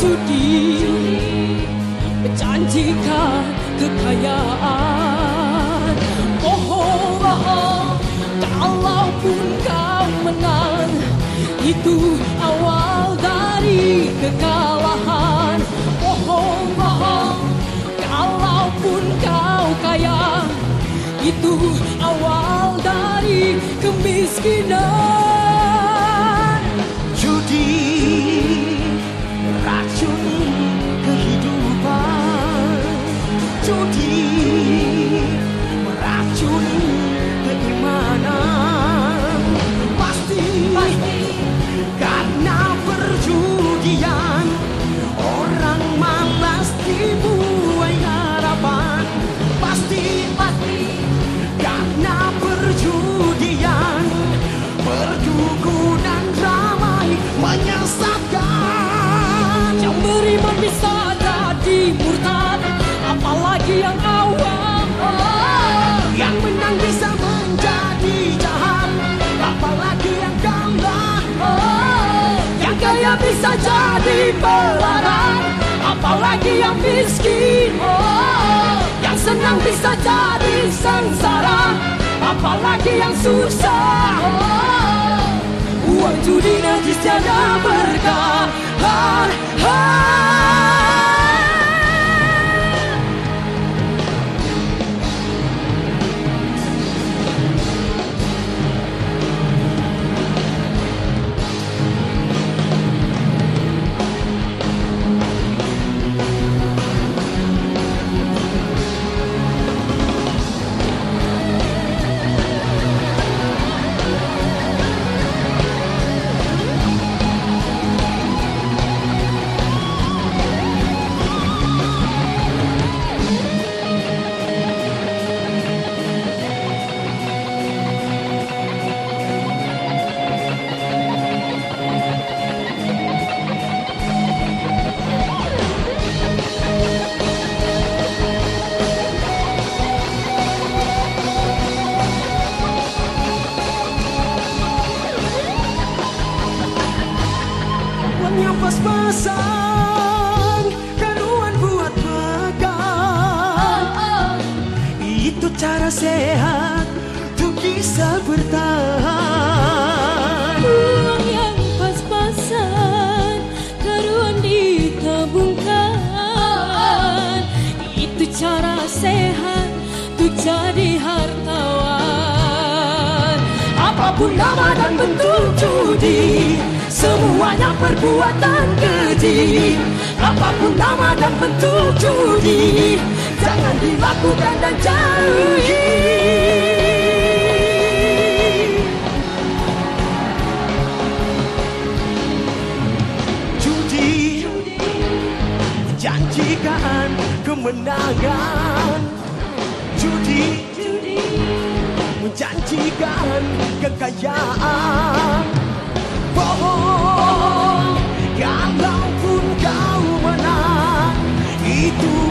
judi Menjanjikan kekayaan. Bohong bohong Kalaupun kau menang. Itu awal dari kekalahan. Bohong bohong Kalaupun kau kaya. Itu awal dari kemiskinan bisa jadi pelaran Apalagi yang miskin. Yang senang bisa jadi sengsara Apalagi yang susah. Uang judi najis tiada berkah pas-pasan Karuan buat makan. Itu cara sehat Untuk bisa bertahan. Uang yang pas-pasan Karuan ditabungkan. Itu cara sehat Untuk jadi hartawan. Apa pun nama dan bentuk judi Semuanya perbuatan keji Apapun nama dan bentuk judi Jangan dilakukan dan jauhi. Judi Menjanjikan kemenangan. Judi. Menjanjikan kekayaan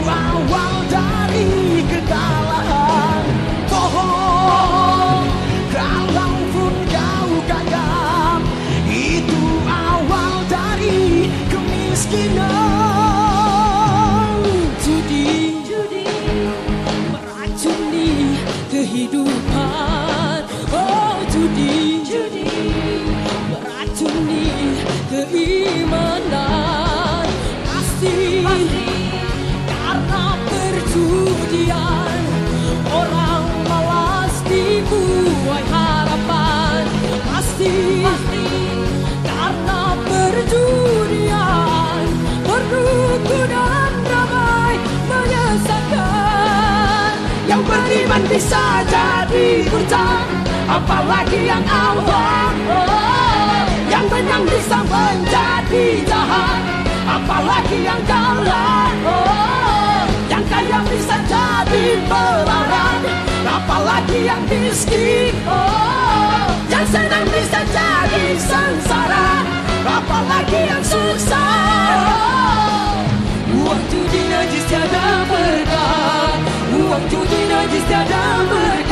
awal dari kekalahan. Bohong Kalaupun kau gagal Itu awal dari kemiskinan Beriman bisa jadi buta, apalagi yang awam. Yang menang bisa menjadi jahat, apalagi yang kalah. Yang kaya bisa jadi pelaran, apalagi yang miskin. Yang senang bisa jadi sengsara, apalagi yang susah. Uang judi najis tiada berkah Uang judi najis tiada berkah Uang judi najis tiada